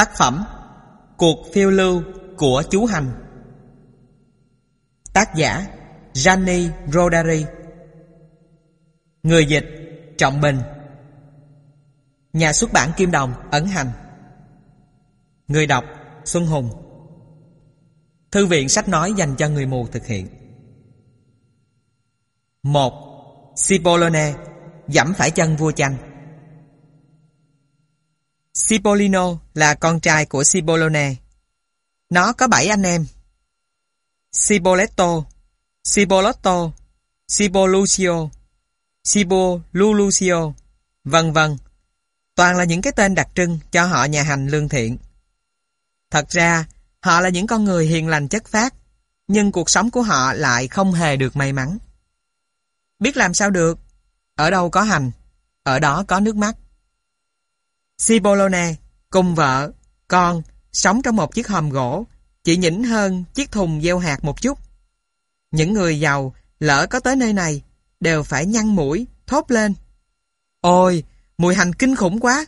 Tác phẩm Cuộc phiêu lưu của chú Hành. Tác giả Gianni Rodari. Người dịch Trọng Bình. Nhà xuất bản Kim Đồng ấn hành. Người đọc Xuân Hùng. Thư viện sách nói dành cho người mù thực hiện. 1. Cipollone, Dẫm phải chân vua chanh. Cipollino là con trai của Cipollone. Nó có bảy anh em. Cipolletto, Cipolotto, Cipolucio, Cipolulucio, vân vân. Toàn là những cái tên đặc trưng cho họ nhà hành lương thiện. Thật ra, họ là những con người hiền lành chất phát, nhưng cuộc sống của họ lại không hề được may mắn. Biết làm sao được? Ở đâu có hành, ở đó có nước mắt. Cipollone cùng vợ, con sống trong một chiếc hòm gỗ, chỉ nhỉnh hơn chiếc thùng gieo hạt một chút. Những người giàu lỡ có tới nơi này đều phải nhăn mũi, thốt lên. Ôi, mùi hành kinh khủng quá!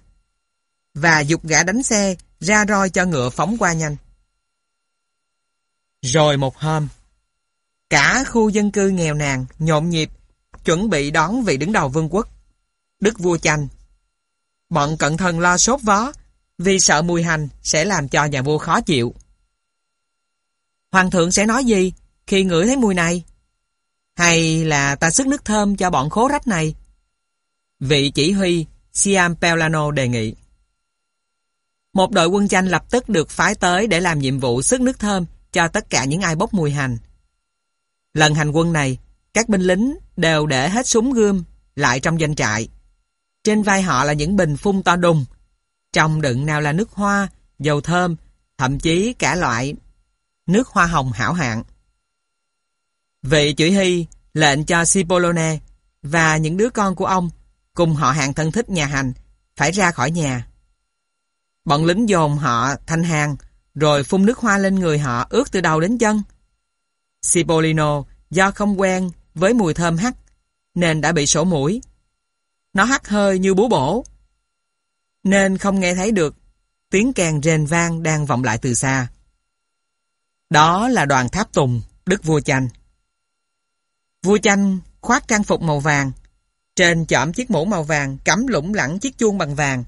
Và dục gã đánh xe ra roi cho ngựa phóng qua nhanh. Rồi một hôm, cả khu dân cư nghèo nàn, nhộn nhịp, chuẩn bị đón vị đứng đầu vương quốc. Đức vua chanh Bọn cận thần lo sốt vó, vì sợ mùi hành sẽ làm cho nhà vua khó chịu. Hoàng thượng sẽ nói gì khi ngửi thấy mùi này? Hay là ta sức nước thơm cho bọn khố rách này? Vị chỉ huy Siam Pelano đề nghị. Một đội quân chanh lập tức được phái tới để làm nhiệm vụ sức nước thơm cho tất cả những ai bốc mùi hành. Lần hành quân này, các binh lính đều để hết súng gươm lại trong doanh trại. Trên vai họ là những bình phun to đùng. Trong đựng nào là nước hoa, dầu thơm, thậm chí cả loại nước hoa hồng hảo hạng. Vị chữ hy lệnh cho Cipollone và những đứa con của ông cùng họ hàng thân thích nhà hành phải ra khỏi nhà. Bọn lính dồn họ thanh hàng rồi phun nước hoa lên người họ ướt từ đầu đến chân. Cipollino do không quen với mùi thơm hắc nên đã bị sổ mũi nó hắt hơi như búa bổ. Nên không nghe thấy được tiếng kèn rền vang đang vọng lại từ xa. Đó là đoàn tháp tùng, đức vua chanh. Vua chanh khoác trang phục màu vàng. Trên chõm chiếc mũ màu vàng cắm lủng lẳng chiếc chuông bằng vàng.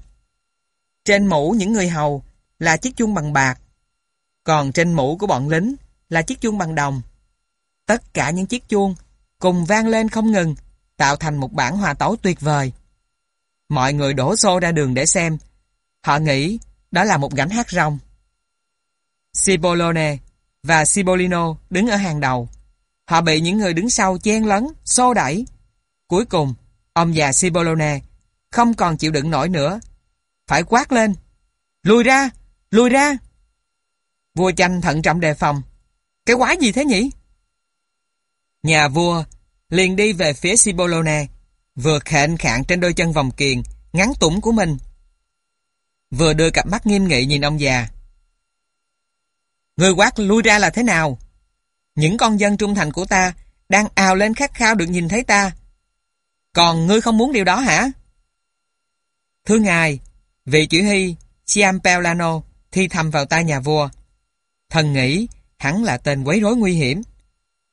Trên mũ những người hầu là chiếc chuông bằng bạc. Còn trên mũ của bọn lính là chiếc chuông bằng đồng. Tất cả những chiếc chuông cùng vang lên không ngừng tạo thành một bản hòa tấu tuyệt vời. Mọi người đổ xô ra đường để xem. Họ nghĩ đó là một gánh hát rong. Cipollone và Cipollino đứng ở hàng đầu. Họ bị những người đứng sau chen lấn, xô đẩy. Cuối cùng, ông già Cipollone không còn chịu đựng nổi nữa. Phải quát lên. Lùi ra! Lùi ra! Vua chanh thận trọng đề phòng. Cái quái gì thế nhỉ? Nhà vua liền đi về phía Cipollone, vừa khệnh khạng trên đôi chân vòng kiền, ngắn tủng của mình. Vừa đưa cặp mắt nghiêm nghị nhìn ông già. Người quát lui ra là thế nào? Những con dân trung thành của ta đang ào lên khát khao được nhìn thấy ta. Còn ngươi không muốn điều đó hả? Thưa ngài, vị chỉ huy Ciampellano thi thầm vào tai nhà vua. Thần nghĩ hắn là tên quấy rối nguy hiểm.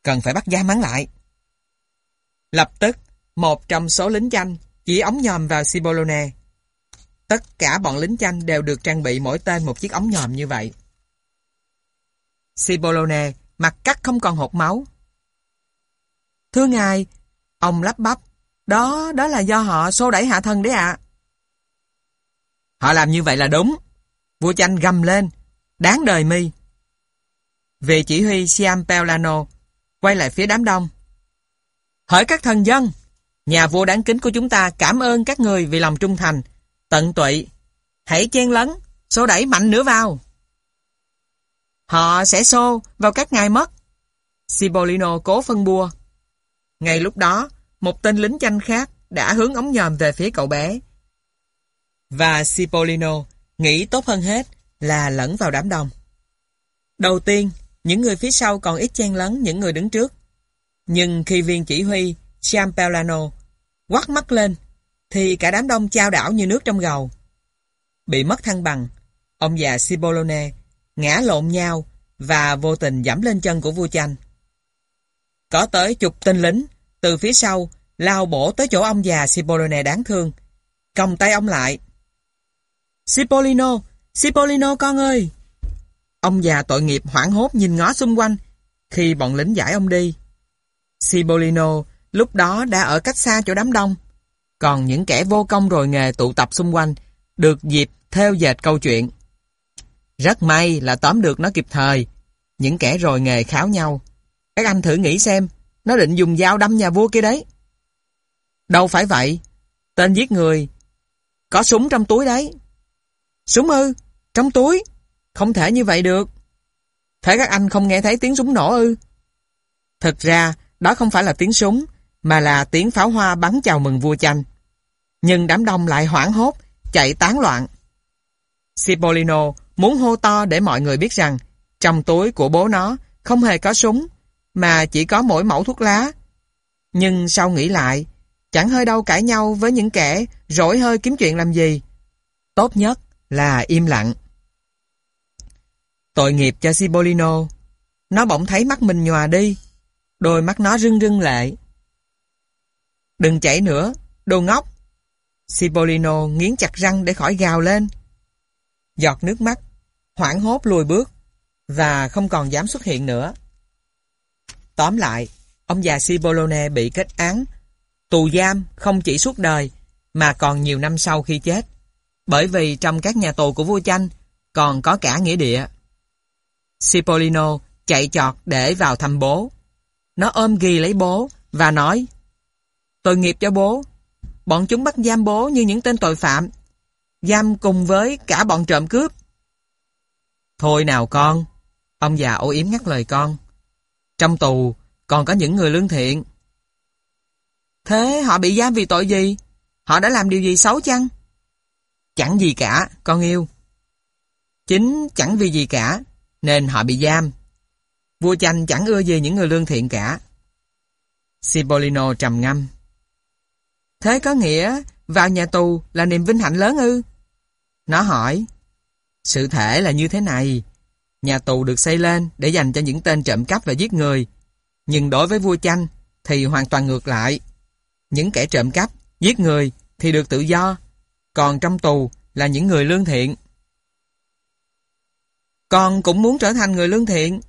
Cần phải bắt giam hắn lại. Lập tức, một trong số lính chanh chỉ ống nhòm vào Cipollone. Tất cả bọn lính chanh đều được trang bị mỗi tên một chiếc ống nhòm như vậy. Cipollone mặt cắt không còn hột máu. Thưa ngài, ông lắp bắp, đó, đó là do họ xô đẩy hạ thân đấy ạ. Họ làm như vậy là đúng. Vua chanh gầm lên, đáng đời mi. Về chỉ huy Siam Pelano quay lại phía đám đông. Hỡi các thần dân, nhà vua đáng kính của chúng ta cảm ơn các người vì lòng trung thành, tận tụy. Hãy chen lấn, xô đẩy mạnh nữa vào. Họ sẽ xô vào các ngài mất. Sibolino cố phân bua. Ngay lúc đó, một tên lính chanh khác đã hướng ống nhòm về phía cậu bé. Và Sipolino nghĩ tốt hơn hết là lẫn vào đám đông. Đầu tiên, những người phía sau còn ít chen lấn những người đứng trước. Nhưng khi viên chỉ huy Champellano quắt mắt lên, thì cả đám đông trao đảo như nước trong gầu. Bị mất thăng bằng, Ông già Sibolone ngã lộn nhau và vô tình dẫm lên chân của vua chanh. Có tới chục tên lính từ phía sau lao bổ tới chỗ ông già Cipollone đáng thương. Còng tay ông lại. Cipollino! Cipollino con ơi! Ông già tội nghiệp hoảng hốt nhìn ngó xung quanh khi bọn lính giải ông đi. Cipollino lúc đó đã ở cách xa chỗ đám đông. Còn những kẻ vô công rồi nghề tụ tập xung quanh được dịp theo dệt câu chuyện. Rất may là tóm được nó kịp thời. Những kẻ rồi nghề kháo nhau. Các anh thử nghĩ xem, nó định dùng dao đâm nhà vua kia đấy. Đâu phải vậy. Tên giết người. Có súng trong túi đấy. Súng ư? Trong túi? Không thể như vậy được. Thế các anh không nghe thấy tiếng súng nổ ư? Thực ra, đó không phải là tiếng súng, mà là tiếng pháo hoa bắn chào mừng vua chanh. Nhưng đám đông lại hoảng hốt, chạy tán loạn. Cipollino muốn hô to để mọi người biết rằng trong túi của bố nó không hề có súng, mà chỉ có mỗi mẫu thuốc lá. Nhưng sau nghĩ lại, chẳng hơi đâu cãi nhau với những kẻ rỗi hơi kiếm chuyện làm gì. Tốt nhất là im lặng. Tội nghiệp cho Cipollino. Nó bỗng thấy mắt mình nhòa đi. Đôi mắt nó rưng rưng lệ. Đừng chảy nữa, đồ ngốc. Cipollino nghiến chặt răng để khỏi gào lên. Giọt nước mắt, hoảng hốt lùi bước và không còn dám xuất hiện nữa. Tóm lại, ông già Cipollone bị kết án tù giam không chỉ suốt đời mà còn nhiều năm sau khi chết. Bởi vì trong các nhà tù của vua chanh còn có cả nghĩa địa. Cipollino chạy chọt để vào thăm bố. Nó ôm ghi lấy bố và nói Tội nghiệp cho bố. Bọn chúng bắt giam bố như những tên tội phạm. Giam cùng với cả bọn trộm cướp. Thôi nào con. Ông già âu yếm ngắt lời con. Trong tù còn có những người lương thiện. Thế họ bị giam vì tội gì? Họ đã làm điều gì xấu chăng? Chẳng gì cả, con yêu. Chính chẳng vì gì cả, nên họ bị giam. Vua chanh chẳng ưa gì những người lương thiện cả. Cipollino trầm ngâm. Thế có nghĩa vào nhà tù là niềm vinh hạnh lớn ư? Nó hỏi. Sự thể là như thế này. Nhà tù được xây lên để dành cho những tên trộm cắp và giết người. Nhưng đối với vua chanh thì hoàn toàn ngược lại. Những kẻ trộm cắp, giết người thì được tự do. Còn trong tù là những người lương thiện. Con cũng muốn trở thành người lương thiện.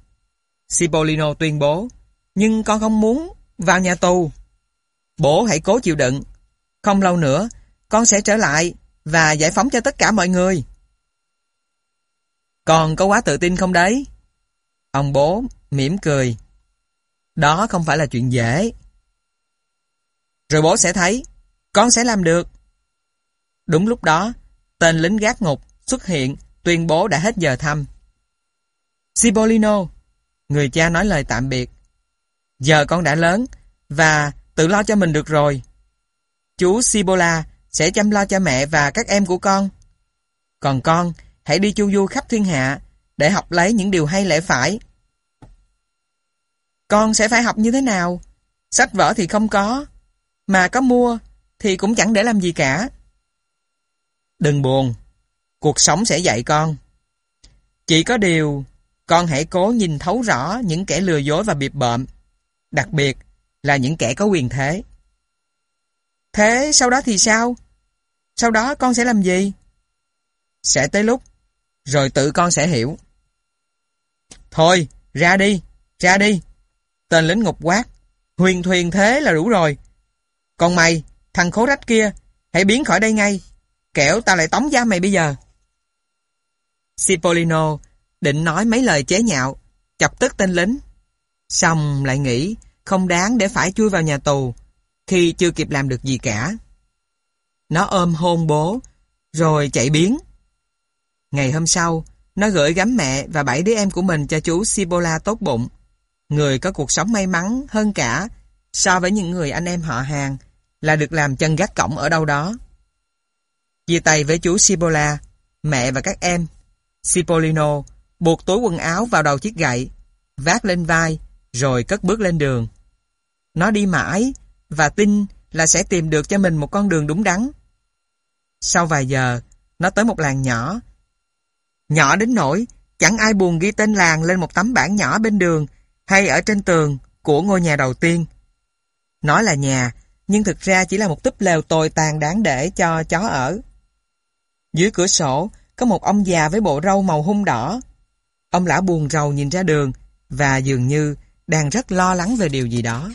Cipollino tuyên bố. Nhưng con không muốn vào nhà tù. Bố hãy cố chịu đựng. Không lâu nữa, con sẽ trở lại và giải phóng cho tất cả mọi người. Con có quá tự tin không đấy? Ông bố mỉm cười. Đó không phải là chuyện dễ. Rồi bố sẽ thấy, con sẽ làm được. Đúng lúc đó, tên lính gác ngục xuất hiện tuyên bố đã hết giờ thăm. Cipollino, người cha nói lời tạm biệt. Giờ con đã lớn và tự lo cho mình được rồi. Chú Sibola sẽ chăm lo cho mẹ và các em của con. Còn con, hãy đi chu du khắp thiên hạ để học lấy những điều hay lẽ phải. Con sẽ phải học như thế nào? Sách vở thì không có, mà có mua thì cũng chẳng để làm gì cả. Đừng buồn, cuộc sống sẽ dạy con. Chỉ có điều, con hãy cố nhìn thấu rõ những kẻ lừa dối và bịp bợm, đặc biệt là những kẻ có quyền thế. Thế sau đó thì sao? Sau đó con sẽ làm gì? Sẽ tới lúc, rồi tự con sẽ hiểu. Thôi, ra đi, ra đi. Tên lính ngục quát, huyền thuyền thế là đủ rồi. Còn mày, thằng khố rách kia, hãy biến khỏi đây ngay, kẻo tao lại tống giam mày bây giờ. Cipollino định nói mấy lời chế nhạo, chọc tức tên lính. Xong lại nghĩ không đáng để phải chui vào nhà tù khi chưa kịp làm được gì cả. Nó ôm hôn bố, rồi chạy biến. Ngày hôm sau, nó gửi gắm mẹ và bảy đứa em của mình cho chú Sibola tốt bụng. Người có cuộc sống may mắn hơn cả so với những người anh em họ hàng là được làm chân gác cổng ở đâu đó. Chia tay với chú Sibola, mẹ và các em, Cipollino buộc túi quần áo vào đầu chiếc gậy, vác lên vai, rồi cất bước lên đường. Nó đi mãi và tin là sẽ tìm được cho mình một con đường đúng đắn. Sau vài giờ, nó tới một làng nhỏ. Nhỏ đến nỗi chẳng ai buồn ghi tên làng lên một tấm bảng nhỏ bên đường hay ở trên tường của ngôi nhà đầu tiên. Nói là nhà, nhưng thực ra chỉ là một túp lều tồi tàn đáng để cho chó ở. Dưới cửa sổ có một ông già với bộ râu màu hung đỏ. Ông lão buồn rầu nhìn ra đường và dường như đang rất lo lắng về điều gì đó.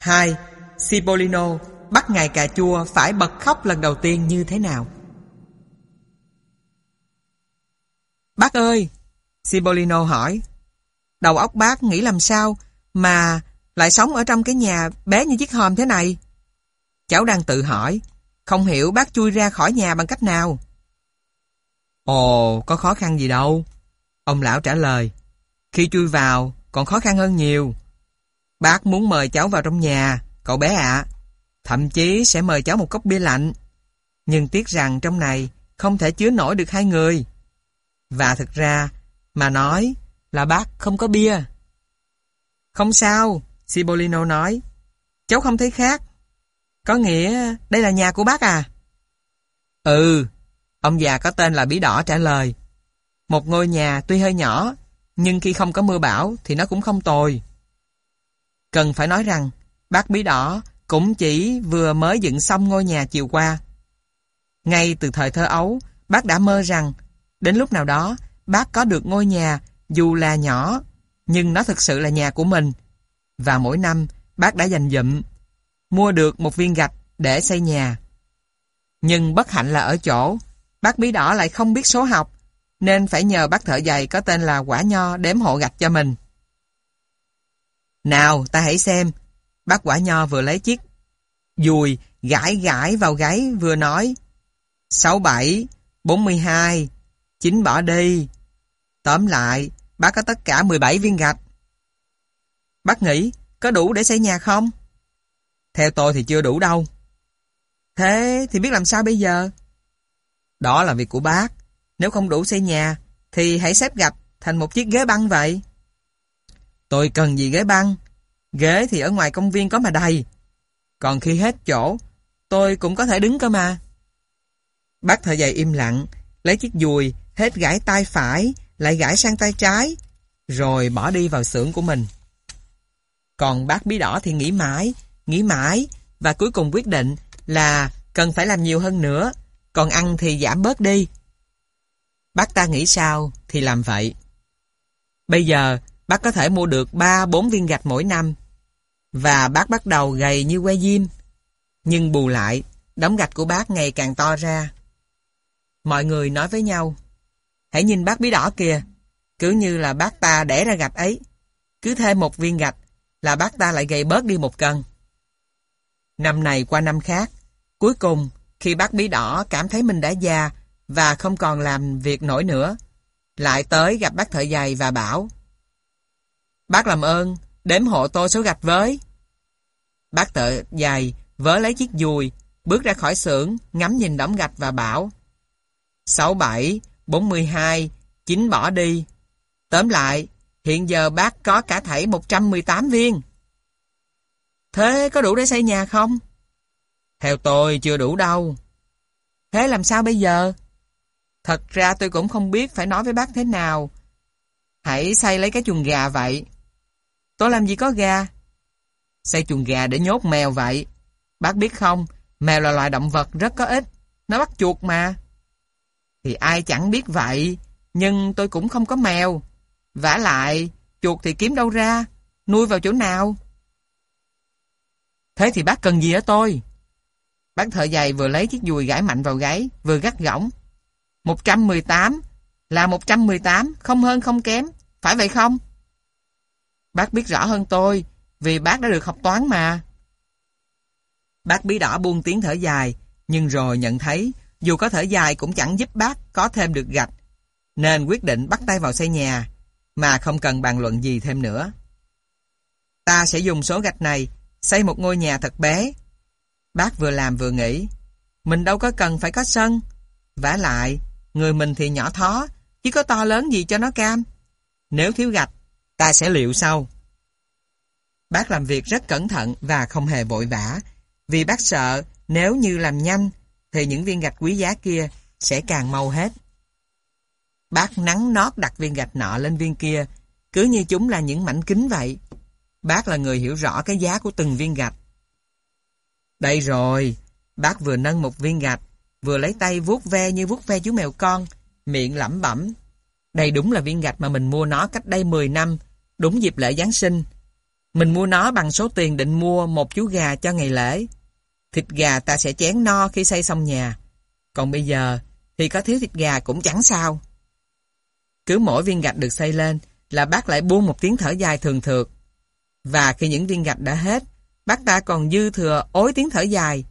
2. Cipollino bắt ngài cà chua phải bật khóc lần đầu tiên như thế nào? Bác ơi! Cipollino hỏi. Đầu óc bác nghĩ làm sao mà lại sống ở trong cái nhà bé như chiếc hòm thế này? Cháu đang tự hỏi, không hiểu bác chui ra khỏi nhà bằng cách nào. Ồ, có khó khăn gì đâu. Ông lão trả lời. Khi chui vào, còn khó khăn hơn nhiều. Bác muốn mời cháu vào trong nhà, cậu bé ạ. Thậm chí sẽ mời cháu một cốc bia lạnh. Nhưng tiếc rằng trong này không thể chứa nổi được hai người. Và thực ra, mà nói là bác không có bia. Không sao, Cibolino nói. Cháu không thấy khác. Có nghĩa đây là nhà của bác à? Ừ, ông già có tên là Bí Đỏ trả lời. Một ngôi nhà tuy hơi nhỏ, nhưng khi không có mưa bão thì nó cũng không tồi. Cần phải nói rằng, bác Bí Đỏ cũng chỉ vừa mới dựng xong ngôi nhà chiều qua. Ngay từ thời thơ ấu, bác đã mơ rằng, đến lúc nào đó, bác có được ngôi nhà, dù là nhỏ, nhưng nó thực sự là nhà của mình. Và mỗi năm, bác đã dành dụm, mua được một viên gạch để xây nhà. Nhưng bất hạnh là ở chỗ, bác bí đỏ lại không biết số học, nên phải nhờ bác thợ giày có tên là Quả Nho đếm hộ gạch cho mình. Nào, ta hãy xem. Bác Quả Nho vừa lấy chiếc dùi gãi gãi vào gáy vừa nói 67, 42, 9 bỏ đi. Tóm lại, bác có tất cả 17 viên gạch. Bác nghĩ có đủ để xây nhà không? Theo tôi thì chưa đủ đâu. Thế thì biết làm sao bây giờ? Đó là việc của bác. Nếu không đủ xây nhà, thì hãy xếp gạch thành một chiếc ghế băng vậy. Tôi cần gì ghế băng? Ghế thì ở ngoài công viên có mà đầy. Còn khi hết chỗ, tôi cũng có thể đứng cơ mà. Bác thợ giày im lặng, lấy chiếc dùi, hết gãi tay phải, lại gãi sang tay trái, rồi bỏ đi vào xưởng của mình. Còn bác bí đỏ thì nghĩ mãi, nghĩ mãi, và cuối cùng quyết định là cần phải làm nhiều hơn nữa, còn ăn thì giảm bớt đi. Bác ta nghĩ sao thì làm vậy. Bây giờ, bác có thể mua được 3-4 viên gạch mỗi năm, và bác bắt đầu gầy như que diêm. Nhưng bù lại, đống gạch của bác ngày càng to ra. Mọi người nói với nhau, hãy nhìn bác bí đỏ kìa, cứ như là bác ta đẻ ra gạch ấy. Cứ thêm một viên gạch là bác ta lại gầy bớt đi một cân. Năm này qua năm khác, cuối cùng khi bác bí đỏ cảm thấy mình đã già và không còn làm việc nổi nữa, lại tới gặp bác thợ giày và bảo Bác làm ơn, đếm hộ tôi số gạch với. Bác thợ giày vớ lấy chiếc dùi, bước ra khỏi xưởng, ngắm nhìn đống gạch và bảo 67, 42, 9 bỏ đi. Tóm lại, hiện giờ bác có cả thảy 118 viên. Thế có đủ để xây nhà không? Theo tôi chưa đủ đâu. Thế làm sao bây giờ? Thật ra tôi cũng không biết phải nói với bác thế nào. Hãy xây lấy cái chuồng gà vậy. Tôi làm gì có gà? Xây chuồng gà để nhốt mèo vậy. Bác biết không, mèo là loài động vật rất có ích. Nó bắt chuột mà. Thì ai chẳng biết vậy, nhưng tôi cũng không có mèo. vả lại, chuột thì kiếm đâu ra, nuôi vào chỗ nào? Thế thì bác cần gì ở tôi? Bác thợ giày vừa lấy chiếc dùi gãi mạnh vào gáy, vừa gắt gỏng. 118 là 118, không hơn không kém, phải vậy không? Bác biết rõ hơn tôi, vì bác đã được học toán mà. Bác bí đỏ buông tiếng thở dài, nhưng rồi nhận thấy dù có thở dài cũng chẳng giúp bác có thêm được gạch, nên quyết định bắt tay vào xây nhà, mà không cần bàn luận gì thêm nữa. Ta sẽ dùng số gạch này xây một ngôi nhà thật bé. Bác vừa làm vừa nghĩ, mình đâu có cần phải có sân. vả lại, người mình thì nhỏ thó, chứ có to lớn gì cho nó cam. Nếu thiếu gạch, ta sẽ liệu sau. Bác làm việc rất cẩn thận và không hề vội vã, vì bác sợ nếu như làm nhanh thì những viên gạch quý giá kia sẽ càng mau hết. Bác nắng nót đặt viên gạch nọ lên viên kia, cứ như chúng là những mảnh kính vậy. Bác là người hiểu rõ cái giá của từng viên gạch. Đây rồi, bác vừa nâng một viên gạch, vừa lấy tay vuốt ve như vuốt ve chú mèo con, miệng lẩm bẩm. Đây đúng là viên gạch mà mình mua nó cách đây 10 năm, đúng dịp lễ Giáng sinh. Mình mua nó bằng số tiền định mua một chú gà cho ngày lễ. Thịt gà ta sẽ chén no khi xây xong nhà. Còn bây giờ thì có thiếu thịt gà cũng chẳng sao. Cứ mỗi viên gạch được xây lên là bác lại buông một tiếng thở dài thường thượt. Và khi những viên gạch đã hết, bác ta còn dư thừa ối tiếng thở dài.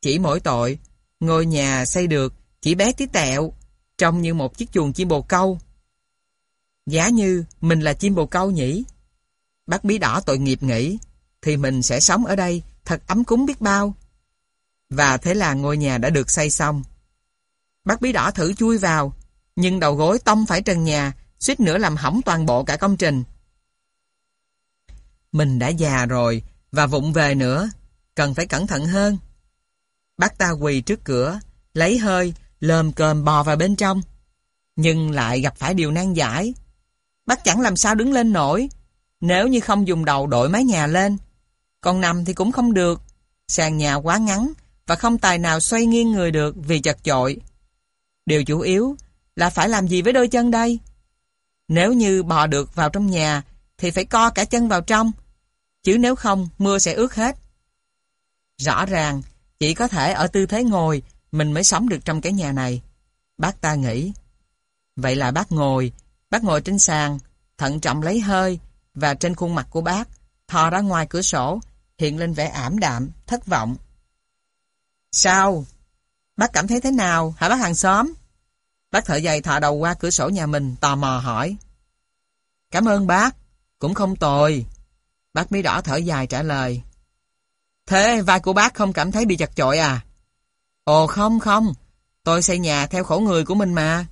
Chỉ mỗi tội, ngôi nhà xây được chỉ bé tí tẹo, trông như một chiếc chuồng chim bồ câu. Giá như mình là chim bồ câu nhỉ? Bác bí đỏ tội nghiệp nghĩ, thì mình sẽ sống ở đây thật ấm cúng biết bao. Và thế là ngôi nhà đã được xây xong. Bác bí đỏ thử chui vào, nhưng đầu gối tông phải trần nhà, suýt nữa làm hỏng toàn bộ cả công trình. Mình đã già rồi, và vụng về nữa, cần phải cẩn thận hơn. Bác ta quỳ trước cửa, lấy hơi, lơm cơm bò vào bên trong. Nhưng lại gặp phải điều nan giải. Bác chẳng làm sao đứng lên nổi, nếu như không dùng đầu đội mái nhà lên. Còn nằm thì cũng không được, sàn nhà quá ngắn và không tài nào xoay nghiêng người được vì chật chội. Điều chủ yếu là phải làm gì với đôi chân đây? Nếu như bò được vào trong nhà thì phải co cả chân vào trong, chứ nếu không mưa sẽ ướt hết. Rõ ràng, chỉ có thể ở tư thế ngồi mình mới sống được trong cái nhà này. Bác ta nghĩ. Vậy là bác ngồi, bác ngồi trên sàn, thận trọng lấy hơi và trên khuôn mặt của bác, thò ra ngoài cửa sổ, hiện lên vẻ ảm đạm, thất vọng. Sao? Bác cảm thấy thế nào, hả bác hàng xóm? Bác thợ giày thọ đầu qua cửa sổ nhà mình, tò mò hỏi. Cảm ơn bác, cũng không tồi. Bác Mỹ Đỏ thở dài trả lời. Thế vai của bác không cảm thấy bị chặt chội à? Ồ không không, tôi xây nhà theo khổ người của mình mà.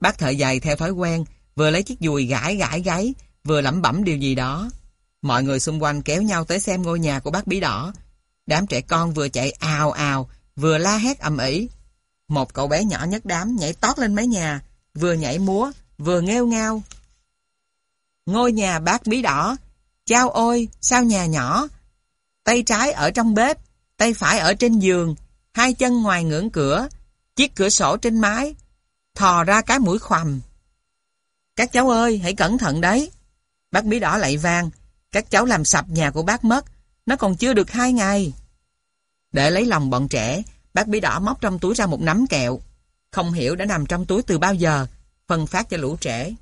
Bác thợ giày theo thói quen, vừa lấy chiếc dùi gãi gãi gáy, vừa lẩm bẩm điều gì đó. Mọi người xung quanh kéo nhau tới xem ngôi nhà của bác Bí Đỏ. Đám trẻ con vừa chạy ào ào, vừa la hét ầm ĩ. Một cậu bé nhỏ nhất đám nhảy tót lên mái nhà, vừa nhảy múa, vừa nghêu ngao. Ngôi nhà bác Bí Đỏ, chao ôi, sao nhà nhỏ. Tay trái ở trong bếp, tay phải ở trên giường, hai chân ngoài ngưỡng cửa, chiếc cửa sổ trên mái, thò ra cái mũi khoằm. Các cháu ơi, hãy cẩn thận đấy. Bác bí đỏ lại vang, các cháu làm sập nhà của bác mất, nó còn chưa được hai ngày. Để lấy lòng bọn trẻ, bác bí đỏ móc trong túi ra một nắm kẹo. Không hiểu đã nằm trong túi từ bao giờ, phân phát cho lũ trẻ.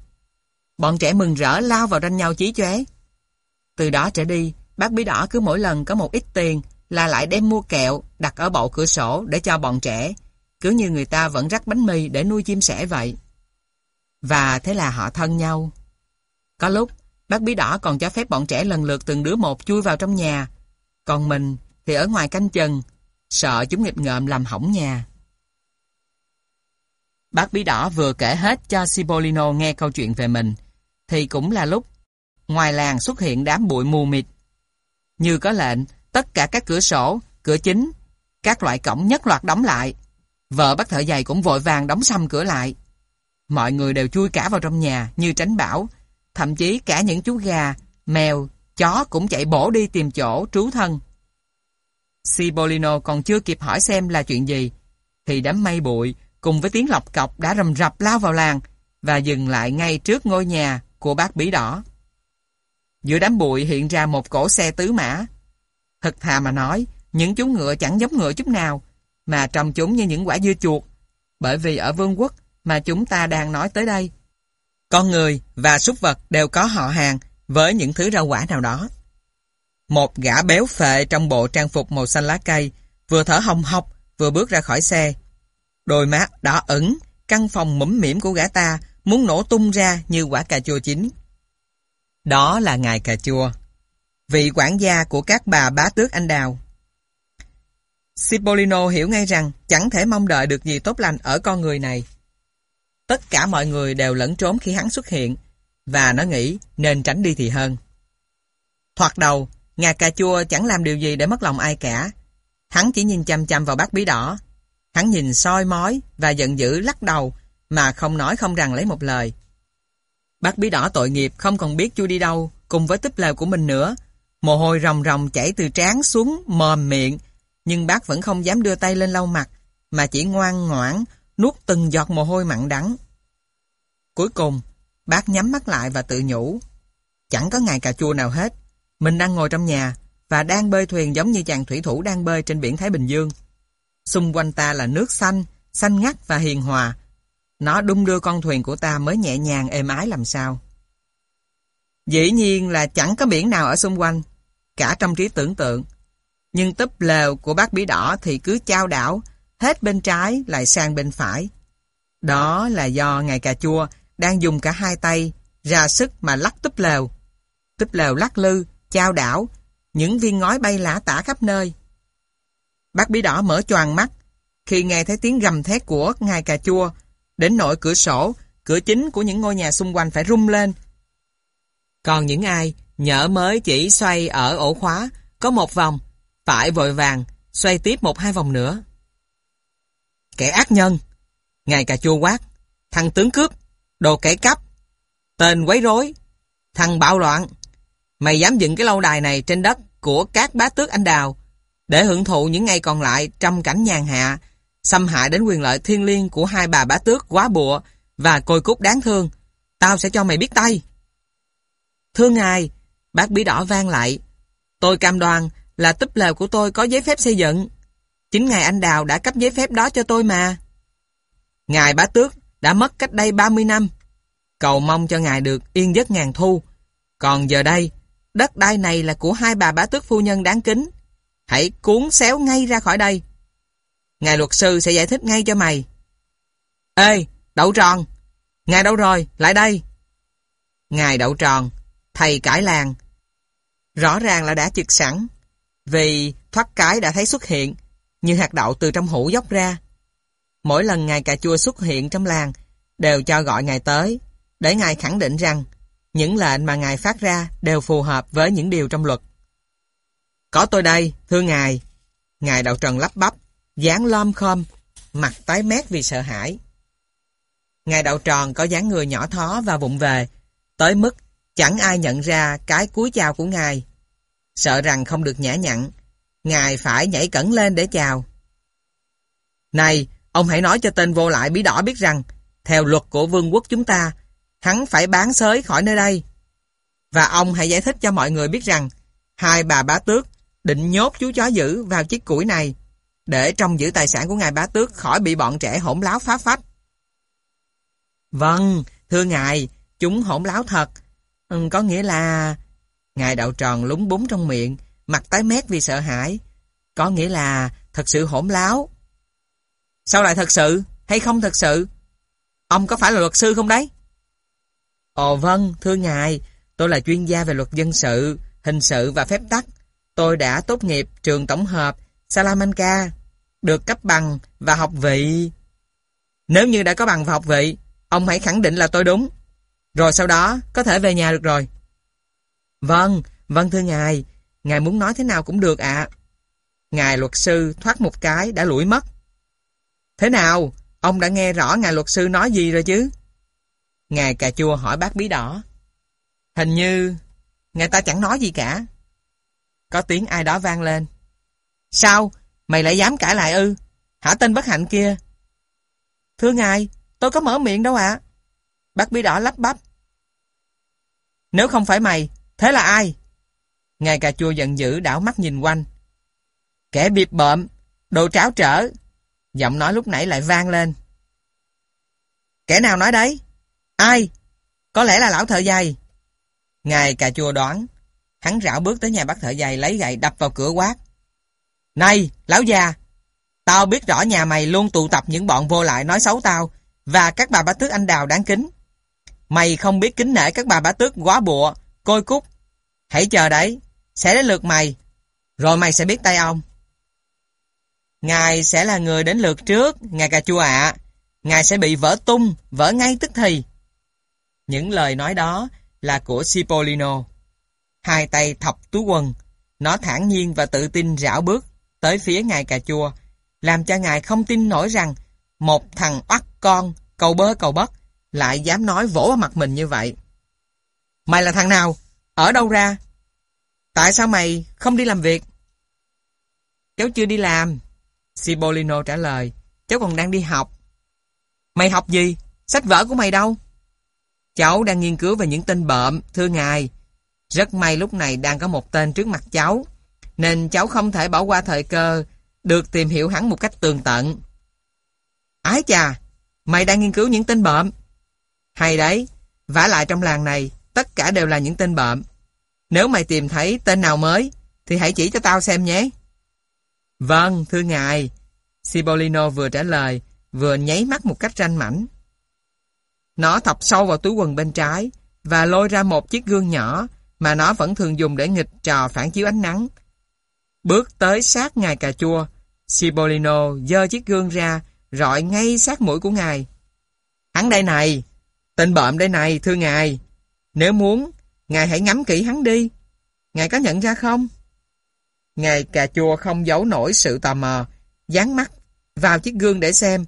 Bọn trẻ mừng rỡ lao vào tranh nhau chí chóe. Từ đó trở đi, bác bí đỏ cứ mỗi lần có một ít tiền là lại đem mua kẹo đặt ở bậu cửa sổ để cho bọn trẻ, cứ như người ta vẫn rắc bánh mì để nuôi chim sẻ vậy. Và thế là họ thân nhau. Có lúc, bác bí đỏ còn cho phép bọn trẻ lần lượt từng đứa một chui vào trong nhà. Còn mình thì ở ngoài canh chừng, sợ chúng nghịch ngợm làm hỏng nhà. Bác bí đỏ vừa kể hết cho Cipollino nghe câu chuyện về mình, thì cũng là lúc ngoài làng xuất hiện đám bụi mù mịt. Như có lệnh, tất cả các cửa sổ, cửa chính, các loại cổng nhất loạt đóng lại. Vợ bác thợ giày cũng vội vàng đóng xăm cửa lại. Mọi người đều chui cả vào trong nhà như tránh bão. Thậm chí cả những chú gà, mèo, chó cũng chạy bổ đi tìm chỗ trú thân. Sibolino còn chưa kịp hỏi xem là chuyện gì, thì đám mây bụi cùng với tiếng lọc cọc đã rầm rập lao vào làng và dừng lại ngay trước ngôi nhà của bác bí đỏ. Giữa đám bụi hiện ra một cổ xe tứ mã. Thật thà mà nói, những chú ngựa chẳng giống ngựa chút nào, mà trông chúng như những quả dưa chuột. Bởi vì ở vương quốc mà chúng ta đang nói tới đây, con người và súc vật đều có họ hàng với những thứ rau quả nào đó. Một gã béo phệ trong bộ trang phục màu xanh lá cây, vừa thở hồng hộc, vừa bước ra khỏi xe. Đôi mắt đỏ ửng, căn phòng mũm mỉm của gã ta muốn nổ tung ra như quả cà chua chín. Đó là ngài cà chua, vị quản gia của các bà bá tước anh đào. Cipollino hiểu ngay rằng chẳng thể mong đợi được gì tốt lành ở con người này. Tất cả mọi người đều lẫn trốn khi hắn xuất hiện, và nó nghĩ nên tránh đi thì hơn. Thoạt đầu, ngà cà chua chẳng làm điều gì để mất lòng ai cả. Hắn chỉ nhìn chăm chăm vào bát bí đỏ. Hắn nhìn soi mói và giận dữ lắc đầu mà không nói không rằng lấy một lời. Bác bí đỏ tội nghiệp không còn biết chui đi đâu cùng với túp lều của mình nữa. Mồ hôi ròng ròng chảy từ trán xuống mòm miệng nhưng bác vẫn không dám đưa tay lên lau mặt mà chỉ ngoan ngoãn nuốt từng giọt mồ hôi mặn đắng. Cuối cùng, bác nhắm mắt lại và tự nhủ. Chẳng có ngày cà chua nào hết. Mình đang ngồi trong nhà và đang bơi thuyền giống như chàng thủy thủ đang bơi trên biển Thái Bình Dương. Xung quanh ta là nước xanh, xanh ngắt và hiền hòa. Nó đung đưa con thuyền của ta mới nhẹ nhàng êm ái làm sao. Dĩ nhiên là chẳng có biển nào ở xung quanh, cả trong trí tưởng tượng. Nhưng túp lều của bác bí đỏ thì cứ trao đảo, hết bên trái lại sang bên phải. Đó là do ngài cà chua đang dùng cả hai tay ra sức mà lắc túp lều. Túp lều lắc lư, trao đảo, những viên ngói bay lả tả khắp nơi. Bác bí đỏ mở choàng mắt khi nghe thấy tiếng gầm thét của ngài cà chua, đến nỗi cửa sổ, cửa chính của những ngôi nhà xung quanh phải rung lên. Còn những ai nhỡ mới chỉ xoay ở ổ khóa có một vòng, phải vội vàng xoay tiếp một hai vòng nữa. Kẻ ác nhân, ngài cà chua quát, thằng tướng cướp, đồ kẻ cắp, tên quấy rối, thằng bạo loạn. Mày dám dựng cái lâu đài này trên đất của các bá tước anh đào để hưởng thụ những ngày còn lại trong cảnh nhàn hạ, xâm hại đến quyền lợi thiên liêng của hai bà bá tước quá bụa và côi cút đáng thương. Tao sẽ cho mày biết tay. Thưa ngài, bác bí đỏ vang lại. Tôi cam đoan là túp lều của tôi có giấy phép xây dựng. Chính ngài anh Đào đã cấp giấy phép đó cho tôi mà. Ngài bá tước đã mất cách đây 30 năm. Cầu mong cho ngài được yên giấc ngàn thu. Còn giờ đây, đất đai này là của hai bà bá tước phu nhân đáng kính. Hãy cuốn xéo ngay ra khỏi đây. Ngài luật sư sẽ giải thích ngay cho mày. Ê, đậu tròn. Ngài đâu rồi? Lại đây. Ngài đậu tròn, thầy cải làng. Rõ ràng là đã trực sẵn. Vì thoát cái đã thấy xuất hiện, như hạt đậu từ trong hũ dốc ra. Mỗi lần ngài cà chua xuất hiện trong làng, đều cho gọi ngài tới, để ngài khẳng định rằng những lệnh mà ngài phát ra đều phù hợp với những điều trong luật. Có tôi đây, thưa ngài. Ngài đạo trần lắp bắp, dáng lom khom, mặt tái mét vì sợ hãi. Ngài đạo tròn có dáng người nhỏ thó và vụng về, tới mức chẳng ai nhận ra cái cúi chào của ngài. Sợ rằng không được nhã nhặn, ngài phải nhảy cẩn lên để chào. Này, ông hãy nói cho tên vô lại bí đỏ biết rằng, theo luật của vương quốc chúng ta, hắn phải bán sới khỏi nơi đây. Và ông hãy giải thích cho mọi người biết rằng, hai bà bá tước định nhốt chú chó dữ vào chiếc củi này, để trông giữ tài sản của ngài bá tước khỏi bị bọn trẻ hỗn láo phá phách. Vâng, thưa ngài, chúng hỗn láo thật. Ừ, có nghĩa là... Ngài đạo tròn lúng búng trong miệng, mặt tái mét vì sợ hãi. Có nghĩa là thật sự hỗn láo. Sao lại thật sự, hay không thật sự? Ông có phải là luật sư không đấy? Ồ vâng, thưa ngài, tôi là chuyên gia về luật dân sự, hình sự và phép tắc. Tôi đã tốt nghiệp trường tổng hợp Salamanca, được cấp bằng và học vị. Nếu như đã có bằng và học vị, ông hãy khẳng định là tôi đúng. Rồi sau đó, có thể về nhà được rồi. Vâng, vâng thưa ngài, ngài muốn nói thế nào cũng được ạ. Ngài luật sư thoát một cái đã lủi mất. Thế nào, ông đã nghe rõ ngài luật sư nói gì rồi chứ? Ngài cà chua hỏi bác bí đỏ. Hình như, ngài ta chẳng nói gì cả. Có tiếng ai đó vang lên. Sao? Mày lại dám cãi lại ư? Hả tên bất hạnh kia? Thưa ngài, tôi có mở miệng đâu ạ. Bác bí đỏ lắp bắp. Nếu không phải mày, thế là ai? Ngài cà chua giận dữ đảo mắt nhìn quanh. Kẻ biệp bợm, đồ tráo trở. Giọng nói lúc nãy lại vang lên. Kẻ nào nói đấy? Ai? Có lẽ là lão thợ dày. Ngài cà chua đoán. Hắn rảo bước tới nhà bác thợ dày lấy gậy đập vào cửa quát. Này, lão già! Tao biết rõ nhà mày luôn tụ tập những bọn vô lại nói xấu tao và các bà bá tước anh đào đáng kính. Mày không biết kính nể các bà bá tước quá bụa, côi cút. Hãy chờ đấy, sẽ đến lượt mày, rồi mày sẽ biết tay ông. Ngài sẽ là người đến lượt trước, ngài cà chua ạ. Ngài sẽ bị vỡ tung, vỡ ngay tức thì. Những lời nói đó là của Cipollino. Hai tay thọc túi quần, nó thản nhiên và tự tin rảo bước tới phía ngài cà chua, làm cho ngài không tin nổi rằng một thằng oắt con, cầu bơ cầu bất, lại dám nói vỗ vào mặt mình như vậy. Mày là thằng nào? Ở đâu ra? Tại sao mày không đi làm việc? Cháu chưa đi làm. sibolino trả lời. Cháu còn đang đi học. Mày học gì? Sách vở của mày đâu? Cháu đang nghiên cứu về những tên bợm, thưa ngài. Rất may lúc này đang có một tên trước mặt cháu, nên cháu không thể bỏ qua thời cơ được tìm hiểu hắn một cách tường tận. Ái chà, mày đang nghiên cứu những tên bợm. Hay đấy, vả lại trong làng này, tất cả đều là những tên bợm. Nếu mày tìm thấy tên nào mới, thì hãy chỉ cho tao xem nhé. Vâng, thưa ngài. Sibolino vừa trả lời, vừa nháy mắt một cách ranh mảnh. Nó thọc sâu vào túi quần bên trái và lôi ra một chiếc gương nhỏ mà nó vẫn thường dùng để nghịch trò phản chiếu ánh nắng. Bước tới sát ngài cà chua, Cipollino dơ chiếc gương ra, rọi ngay sát mũi của ngài. Hắn đây này, tên bợm đây này, thưa ngài. Nếu muốn, ngài hãy ngắm kỹ hắn đi. Ngài có nhận ra không? Ngài cà chua không giấu nổi sự tò mò, dán mắt vào chiếc gương để xem.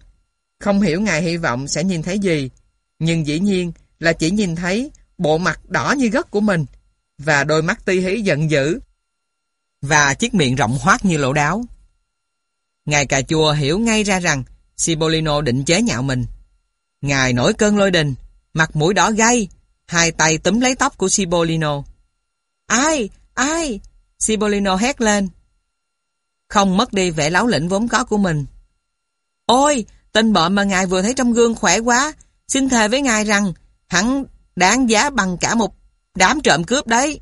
Không hiểu ngài hy vọng sẽ nhìn thấy gì, nhưng dĩ nhiên là chỉ nhìn thấy bộ mặt đỏ như gất của mình và đôi mắt ti hí giận dữ và chiếc miệng rộng hoác như lỗ đáo. Ngài cà chua hiểu ngay ra rằng Cipollino định chế nhạo mình. Ngài nổi cơn lôi đình, mặt mũi đỏ gay, hai tay túm lấy tóc của Cipollino. Ai? Ai? Cipollino hét lên. Không mất đi vẻ láo lĩnh vốn có của mình. Ôi, tên bợm mà ngài vừa thấy trong gương khỏe quá. Xin thề với ngài rằng hắn đáng giá bằng cả một đám trộm cướp đấy.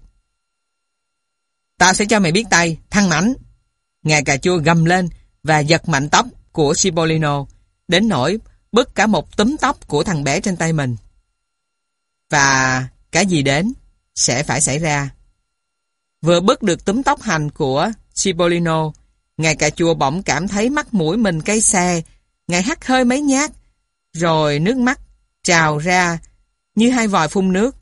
Ta sẽ cho mày biết tay, thăng mảnh. Ngài cà chua gầm lên và giật mạnh tóc của Cipollino, đến nỗi bứt cả một túm tóc của thằng bé trên tay mình. Và cái gì đến sẽ phải xảy ra. Vừa bứt được túm tóc hành của Cipollino, ngài cà chua bỗng cảm thấy mắt mũi mình cay xè, ngài hắt hơi mấy nhát, rồi nước mắt trào ra như hai vòi phun nước.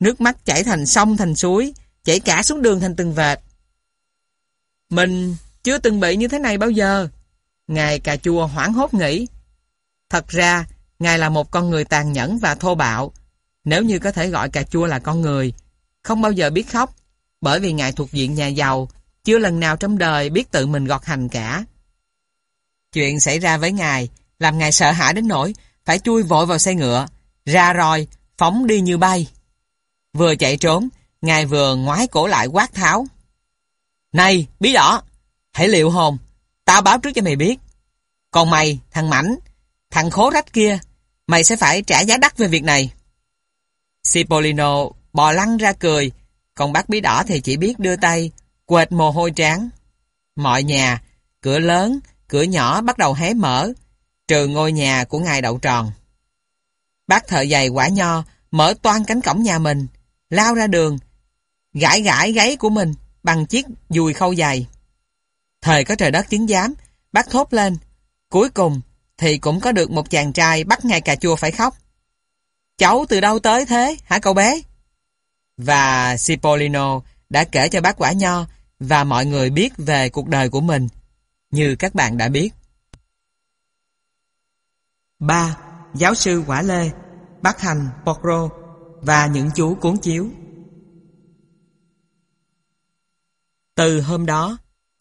Nước mắt chảy thành sông thành suối, chảy cả xuống đường thành từng vệt. Mình chưa từng bị như thế này bao giờ. Ngài cà chua hoảng hốt nghĩ. Thật ra, Ngài là một con người tàn nhẫn và thô bạo. Nếu như có thể gọi cà chua là con người, không bao giờ biết khóc, bởi vì Ngài thuộc diện nhà giàu, chưa lần nào trong đời biết tự mình gọt hành cả. Chuyện xảy ra với Ngài, làm Ngài sợ hãi đến nỗi phải chui vội vào xe ngựa, ra rồi, phóng đi như bay. Vừa chạy trốn, Ngài vừa ngoái cổ lại quát tháo. Này, bí đỏ, hãy liệu hồn, tao báo trước cho mày biết. Còn mày, thằng Mảnh, thằng khố rách kia, mày sẽ phải trả giá đắt về việc này. Cipollino bò lăn ra cười, còn bác bí đỏ thì chỉ biết đưa tay, quệt mồ hôi trán. Mọi nhà, cửa lớn, cửa nhỏ bắt đầu hé mở, trừ ngôi nhà của ngài đậu tròn. Bác thợ giày quả nho mở toan cánh cổng nhà mình, lao ra đường, gãi gãi gáy của mình bằng chiếc dùi khâu dài. Thời có trời đất chứng giám, bác thốt lên. Cuối cùng thì cũng có được một chàng trai bắt ngay cà chua phải khóc. Cháu từ đâu tới thế, hả cậu bé? Và Cipollino đã kể cho bác quả nho và mọi người biết về cuộc đời của mình, như các bạn đã biết. 3. Giáo sư Quả Lê, Bác Hành, Pocro và những chú cuốn chiếu. Từ hôm đó,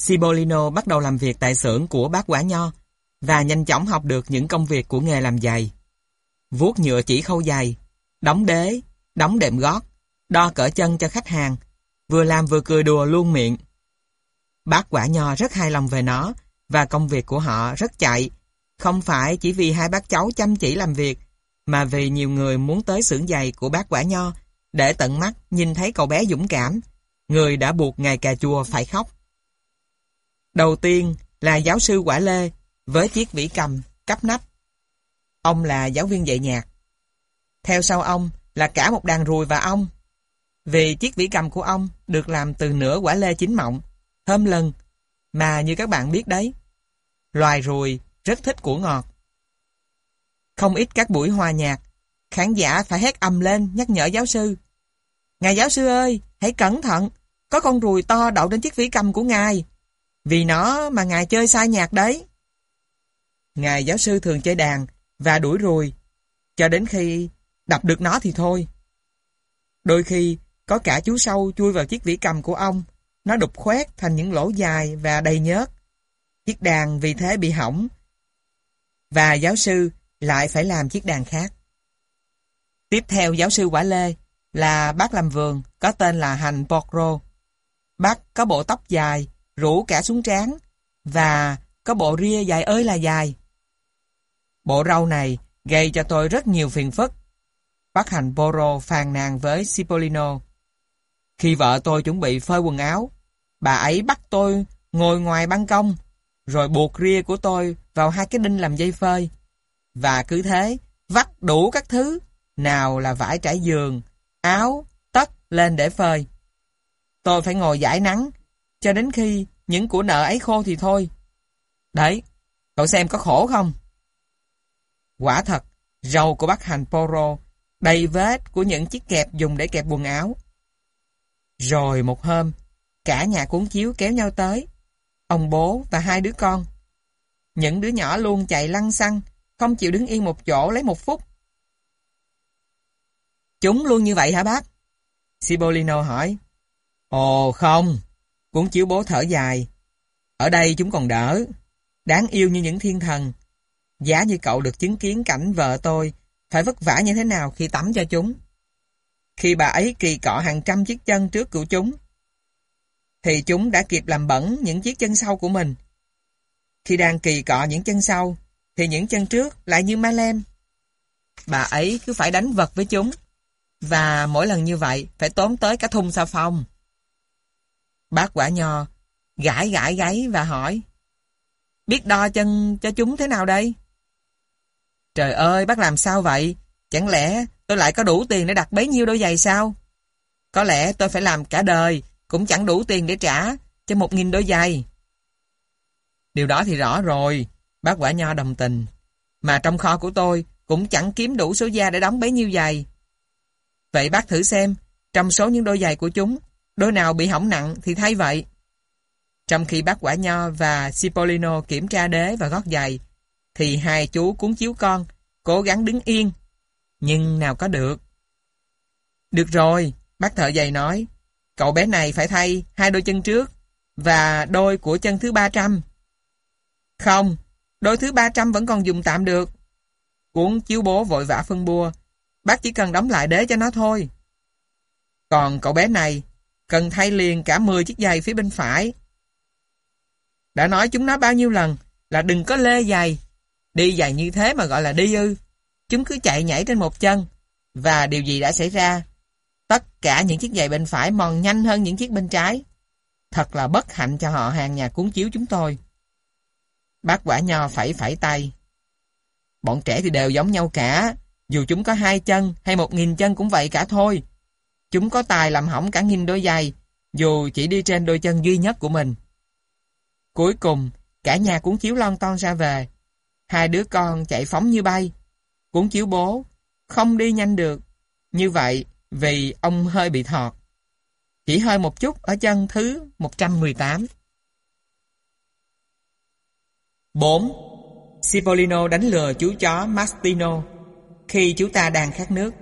Cipollino bắt đầu làm việc tại xưởng của bác quả nho và nhanh chóng học được những công việc của nghề làm giày. Vuốt nhựa chỉ khâu giày, đóng đế, đóng đệm gót, đo cỡ chân cho khách hàng, vừa làm vừa cười đùa luôn miệng. Bác quả nho rất hài lòng về nó và công việc của họ rất chạy, không phải chỉ vì hai bác cháu chăm chỉ làm việc, mà vì nhiều người muốn tới xưởng giày của bác quả nho để tận mắt nhìn thấy cậu bé dũng cảm, người đã buộc ngài cà chua phải khóc. Đầu tiên là giáo sư Quả Lê với chiếc vĩ cầm, cắp nắp. Ông là giáo viên dạy nhạc. Theo sau ông là cả một đàn ruồi và ông. Vì chiếc vĩ cầm của ông được làm từ nửa quả lê chín mọng, thơm lừng. mà như các bạn biết đấy, loài ruồi rất thích của ngọt. Không ít các buổi hòa nhạc, khán giả phải hét ầm lên nhắc nhở giáo sư. Ngài giáo sư ơi, hãy cẩn thận, có con ruồi to đậu đến chiếc vĩ cầm của ngài. Vì nó mà ngài chơi sai nhạc đấy. ngài giáo sư thường chơi đàn và đuổi ruồi, cho đến khi đập được nó thì thôi. Đôi khi, có cả chú sâu chui vào chiếc vĩ cầm của ông, nó đục khoét thành những lỗ dài và đầy nhớt. Chiếc đàn vì thế bị hỏng, và giáo sư lại phải làm chiếc đàn khác. Tiếp theo giáo sư Quả Lê là bác làm vườn có tên là Hành Porro. Bác có bộ tóc dài, rủ cả xuống trán và có bộ ria dài ơi là dài. Bộ râu này gây cho tôi rất nhiều phiền phức. Bác Hành Porro phàn nàn với Cipollino. Khi vợ tôi chuẩn bị phơi quần áo, bà ấy bắt tôi ngồi ngoài ban công, rồi buộc ria của tôi vào hai cái đinh làm dây phơi. Và cứ thế, vắt đủ các thứ, nào là vải trải giường, áo, tất lên để phơi. Tôi phải ngồi giải nắng, cho đến khi những của nợ ấy khô thì thôi. Đấy, cậu xem có khổ không? Quả thật, râu của bác hành Poro đầy vết của những chiếc kẹp dùng để kẹp quần áo. Rồi một hôm, cả nhà cuốn chiếu kéo nhau tới. Ông bố và hai đứa con. Những đứa nhỏ luôn chạy lăn xăng, không chịu đứng yên một chỗ lấy một phút. Chúng luôn như vậy hả bác? Sibolino hỏi. Ồ không, cuốn chiếu bố thở dài. Ở đây chúng còn đỡ, đáng yêu như những thiên thần. Giá như cậu được chứng kiến cảnh vợ tôi phải vất vả như thế nào khi tắm cho chúng. Khi bà ấy kỳ cọ hàng trăm chiếc chân trước của chúng, thì chúng đã kịp làm bẩn những chiếc chân sau của mình. Khi đang kỳ cọ những chân sau, thì những chân trước lại như ma lem. Bà ấy cứ phải đánh vật với chúng, và mỗi lần như vậy phải tốn tới cả thùng xà phòng. Bác quả nho gãi gãi gáy và hỏi Biết đo chân cho chúng thế nào đây? Trời ơi, bác làm sao vậy? Chẳng lẽ tôi lại có đủ tiền để đặt bấy nhiêu đôi giày sao? Có lẽ tôi phải làm cả đời, cũng chẳng đủ tiền để trả cho một nghìn đôi giày. Điều đó thì rõ rồi, bác quả nho đồng tình. Mà trong kho của tôi cũng chẳng kiếm đủ số da để đóng bấy nhiêu giày. Vậy bác thử xem, trong số những đôi giày của chúng, đôi nào bị hỏng nặng thì thay vậy. Trong khi bác quả nho và Cipollino kiểm tra đế và gót giày, thì hai chú cuốn chiếu con, cố gắng đứng yên. Nhưng nào có được. Được rồi, bác thợ giày nói, cậu bé này phải thay hai đôi chân trước và đôi của chân thứ 300. Không, đôi thứ 300 vẫn còn dùng tạm được. Cuốn chiếu bố vội vã phân bua, bác chỉ cần đóng lại đế cho nó thôi. Còn cậu bé này, cần thay liền cả 10 chiếc giày phía bên phải. Đã nói chúng nó bao nhiêu lần là đừng có lê giày. Đi giày như thế mà gọi là đi ư. Chúng cứ chạy nhảy trên một chân. Và điều gì đã xảy ra? Tất cả những chiếc giày bên phải mòn nhanh hơn những chiếc bên trái. Thật là bất hạnh cho họ hàng nhà cuốn chiếu chúng tôi. Bác quả nho phẩy phẩy tay. Bọn trẻ thì đều giống nhau cả. Dù chúng có hai chân hay một nghìn chân cũng vậy cả thôi. Chúng có tài làm hỏng cả nghìn đôi giày, dù chỉ đi trên đôi chân duy nhất của mình. Cuối cùng, cả nhà cuốn chiếu lon ton ra về. Hai đứa con chạy phóng như bay. Cuốn chiếu bố, không đi nhanh được. Như vậy, vì ông hơi bị thọt. Chỉ hơi một chút ở chân thứ 118. 4. Cipollino đánh lừa chú chó Mastino khi chúng ta đang khát nước.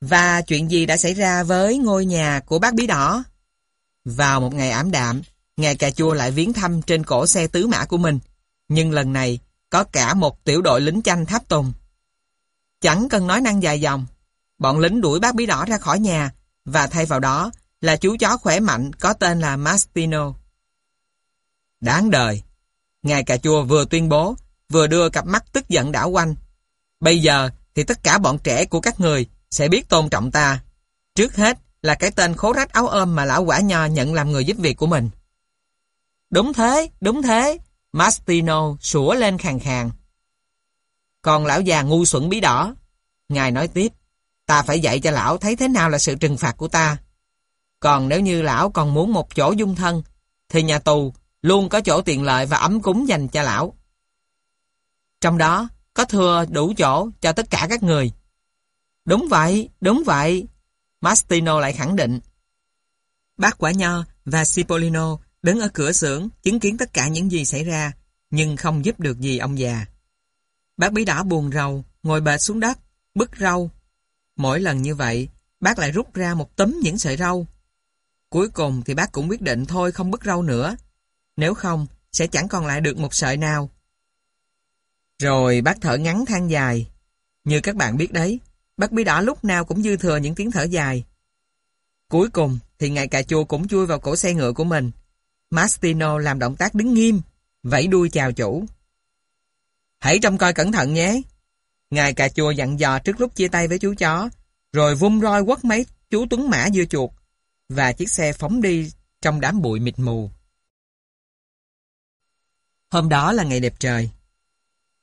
Và chuyện gì đã xảy ra với ngôi nhà của bác bí đỏ? Vào một ngày ảm đạm, ngài cà chua lại viếng thăm trên cổ xe tứ mã của mình. Nhưng lần này, có cả một tiểu đội lính chanh tháp tùng. Chẳng cần nói năng dài dòng, bọn lính đuổi bác bí đỏ ra khỏi nhà và thay vào đó là chú chó khỏe mạnh có tên là Mastino. Đáng đời, ngài cà chua vừa tuyên bố, vừa đưa cặp mắt tức giận đảo quanh. Bây giờ thì tất cả bọn trẻ của các người sẽ biết tôn trọng ta. Trước hết là cái tên khố rách áo ôm mà lão quả nho nhận làm người giúp việc của mình. Đúng thế, đúng thế. Mastino sủa lên khàn khàn. Còn lão già ngu xuẩn bí đỏ. Ngài nói tiếp, ta phải dạy cho lão thấy thế nào là sự trừng phạt của ta. Còn nếu như lão còn muốn một chỗ dung thân, thì nhà tù luôn có chỗ tiện lợi và ấm cúng dành cho lão. Trong đó có thừa đủ chỗ cho tất cả các người. Đúng vậy, đúng vậy. Mastino lại khẳng định. Bác quả nho và Cipollino Đứng ở cửa xưởng, chứng kiến tất cả những gì xảy ra, nhưng không giúp được gì ông già. Bác bí đỏ buồn rầu, ngồi bệt xuống đất, bứt rau. Mỗi lần như vậy, bác lại rút ra một tấm những sợi rau. Cuối cùng thì bác cũng quyết định thôi không bứt rau nữa. Nếu không, sẽ chẳng còn lại được một sợi nào. Rồi bác thở ngắn than dài. Như các bạn biết đấy, bác bí đỏ lúc nào cũng dư thừa những tiếng thở dài. Cuối cùng thì ngài cà chua cũng chui vào cổ xe ngựa của mình. Mastino làm động tác đứng nghiêm, vẫy đuôi chào chủ. Hãy trông coi cẩn thận nhé. Ngài cà chua dặn dò trước lúc chia tay với chú chó, rồi vung roi quất mấy chú tuấn mã dưa chuột, và chiếc xe phóng đi trong đám bụi mịt mù. Hôm đó là ngày đẹp trời.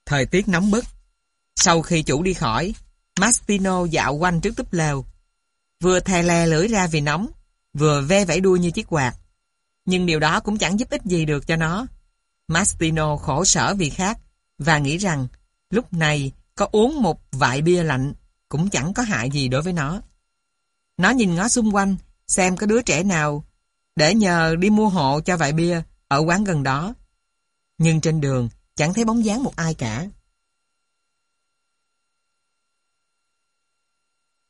Thời tiết nóng bức. Sau khi chủ đi khỏi, Mastino dạo quanh trước túp lều. Vừa thè lè lưỡi ra vì nóng, vừa ve vẫy đuôi như chiếc quạt. Nhưng điều đó cũng chẳng giúp ích gì được cho nó. Mastino khổ sở vì khác và nghĩ rằng lúc này có uống một vại bia lạnh cũng chẳng có hại gì đối với nó. Nó nhìn ngó xung quanh xem có đứa trẻ nào để nhờ đi mua hộ cho vại bia ở quán gần đó. Nhưng trên đường chẳng thấy bóng dáng một ai cả.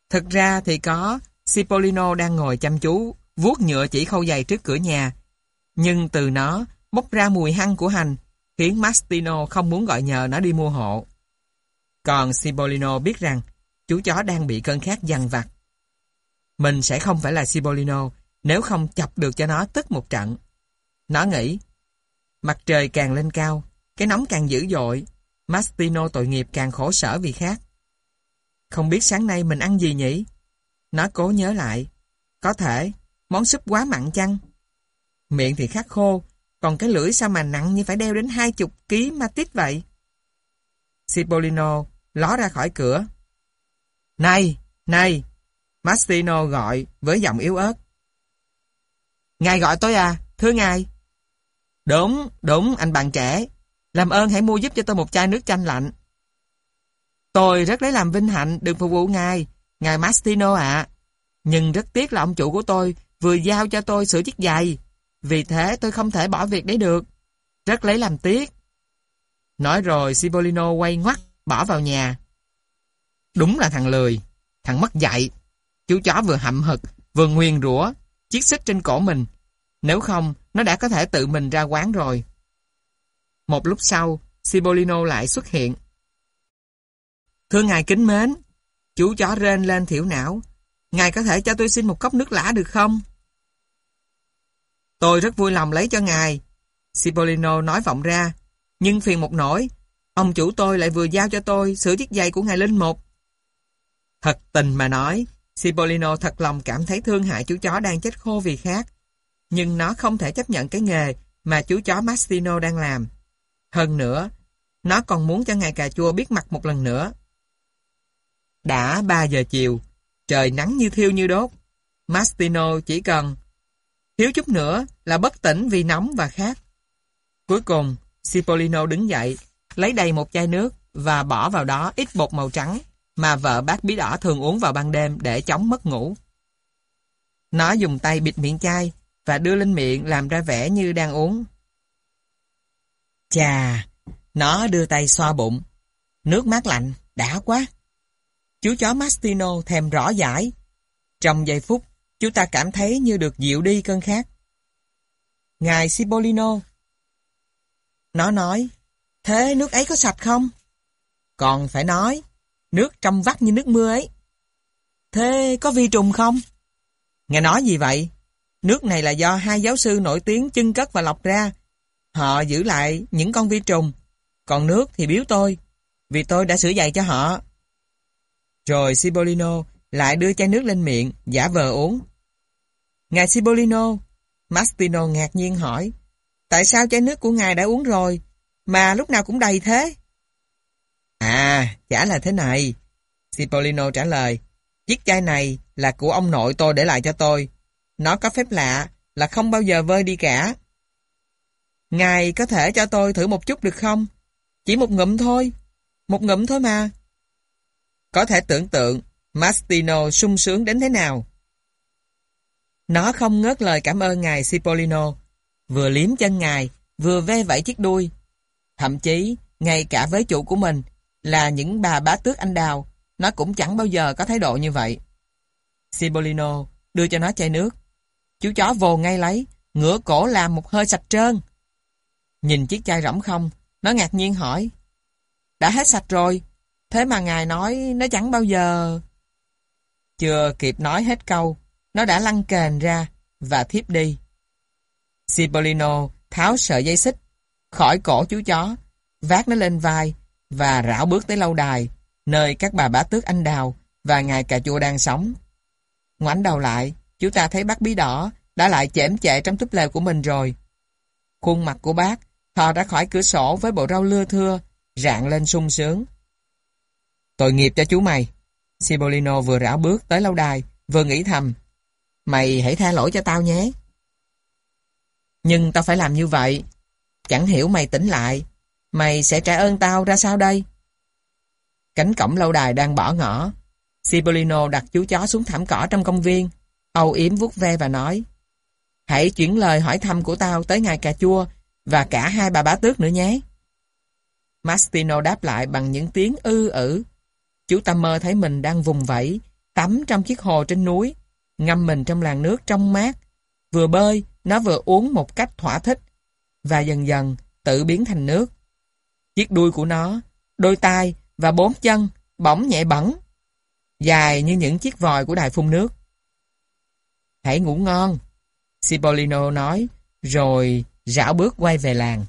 Thực ra thì có, Cipollino đang ngồi chăm chú, vuốt nhựa chỉ khâu giày trước cửa nhà. Nhưng từ nó bốc ra mùi hăng của hành, khiến Mastino không muốn gọi nhờ nó đi mua hộ. Còn Cipollino biết rằng chú chó đang bị cơn khát dằn vặt. Mình sẽ không phải là Cipollino nếu không chọc được cho nó tức một trận. Nó nghĩ, mặt trời càng lên cao, cái nóng càng dữ dội, Mastino tội nghiệp càng khổ sở vì khác. Không biết sáng nay mình ăn gì nhỉ? Nó cố nhớ lại. Có thể, món súp quá mặn chăng? Miệng thì khát khô, còn cái lưỡi sao mà nặng như phải đeo đến hai chục ký ma tít vậy? Cipollino ló ra khỏi cửa. Này, này! Mastino gọi với giọng yếu ớt. Ngài gọi tôi à, thưa ngài. Đúng, đúng, anh bạn trẻ. Làm ơn hãy mua giúp cho tôi một chai nước chanh lạnh. Tôi rất lấy làm vinh hạnh được phục vụ ngài, ngài Mastino ạ. Nhưng rất tiếc là ông chủ của tôi vừa giao cho tôi sửa chiếc giày. Vì thế tôi không thể bỏ việc đấy được. Rất lấy làm tiếc. Nói rồi Cipollino quay ngoắt, bỏ vào nhà. Đúng là thằng lười, thằng mất dạy. Chú chó vừa hậm hực, vừa nguyền rủa chiếc xích trên cổ mình. Nếu không, nó đã có thể tự mình ra quán rồi. Một lúc sau, Cipollino lại xuất hiện. Thưa ngài kính mến, chú chó rên lên thiểu não. Ngài có thể cho tôi xin một cốc nước lã được không? Tôi rất vui lòng lấy cho ngài. Cipollino nói vọng ra. Nhưng phiền một nỗi, ông chủ tôi lại vừa giao cho tôi sửa chiếc giày của ngài Linh Mục. Thật tình mà nói, Cipollino thật lòng cảm thấy thương hại chú chó đang chết khô vì khát. Nhưng nó không thể chấp nhận cái nghề mà chú chó Mastino đang làm. Hơn nữa, nó còn muốn cho ngài cà chua biết mặt một lần nữa. Đã 3 giờ chiều, trời nắng như thiêu như đốt. Mastino chỉ cần thiếu chút nữa là bất tỉnh vì nóng và khát. Cuối cùng, Cipollino đứng dậy, lấy đầy một chai nước và bỏ vào đó ít bột màu trắng mà vợ bác bí đỏ thường uống vào ban đêm để chống mất ngủ. Nó dùng tay bịt miệng chai và đưa lên miệng làm ra vẻ như đang uống. Chà, nó đưa tay xoa bụng. Nước mát lạnh, đã quá. Chú chó Mastino thèm rõ giải. Trong giây phút, chúng ta cảm thấy như được dịu đi cơn khát. Ngài Cipollino. Nó nói, thế nước ấy có sạch không? Còn phải nói, nước trong vắt như nước mưa ấy. Thế có vi trùng không? Nghe nói gì vậy? Nước này là do hai giáo sư nổi tiếng chân cất và lọc ra. Họ giữ lại những con vi trùng. Còn nước thì biếu tôi, vì tôi đã sửa dạy cho họ. Rồi Cipollino lại đưa chai nước lên miệng, giả vờ uống. Ngài Cipollino, Mastino ngạc nhiên hỏi, tại sao chai nước của ngài đã uống rồi, mà lúc nào cũng đầy thế? À, chả là thế này. Cipollino trả lời, chiếc chai này là của ông nội tôi để lại cho tôi. Nó có phép lạ là không bao giờ vơi đi cả. Ngài có thể cho tôi thử một chút được không? Chỉ một ngụm thôi. Một ngụm thôi mà. Có thể tưởng tượng Mastino sung sướng đến thế nào. Nó không ngớt lời cảm ơn ngài Cipollino. vừa liếm chân ngài, vừa ve vẫy chiếc đuôi. Thậm chí, ngay cả với chủ của mình, là những bà bá tước anh đào, nó cũng chẳng bao giờ có thái độ như vậy. Cipollino đưa cho nó chai nước. Chú chó vồ ngay lấy, ngửa cổ làm một hơi sạch trơn. Nhìn chiếc chai rỗng không, nó ngạc nhiên hỏi. Đã hết sạch rồi, thế mà ngài nói nó chẳng bao giờ... Chưa kịp nói hết câu, nó đã lăn kềnh ra và thiếp đi. Cipollino tháo sợi dây xích khỏi cổ chú chó, vác nó lên vai và rảo bước tới lâu đài, nơi các bà bá tước anh đào và ngài cà chua đang sống. Ngoảnh đầu lại, chúng ta thấy bác bí đỏ đã lại chễm chệ trong túp lều của mình rồi. Khuôn mặt của bác thò ra khỏi cửa sổ với bộ rau lưa thưa, rạng lên sung sướng. Tội nghiệp cho chú mày. Sibolino vừa rảo bước tới lâu đài, vừa nghĩ thầm. Mày hãy tha lỗi cho tao nhé. Nhưng tao phải làm như vậy. Chẳng hiểu mày tỉnh lại. Mày sẽ trả ơn tao ra sao đây? Cánh cổng lâu đài đang bỏ ngỏ. Sibolino đặt chú chó xuống thảm cỏ trong công viên. Âu yếm vuốt ve và nói Hãy chuyển lời hỏi thăm của tao tới ngài cà chua và cả hai bà bá tước nữa nhé. Mastino đáp lại bằng những tiếng ư ử. Chú ta mơ thấy mình đang vùng vẫy, tắm trong chiếc hồ trên núi, ngâm mình trong làn nước trong mát. Vừa bơi, nó vừa uống một cách thỏa thích, và dần dần tự biến thành nước. Chiếc đuôi của nó, đôi tai và bốn chân bỗng nhẹ bẩn, dài như những chiếc vòi của đài phun nước. Hãy ngủ ngon, Cipollino nói, rồi rảo bước quay về làng.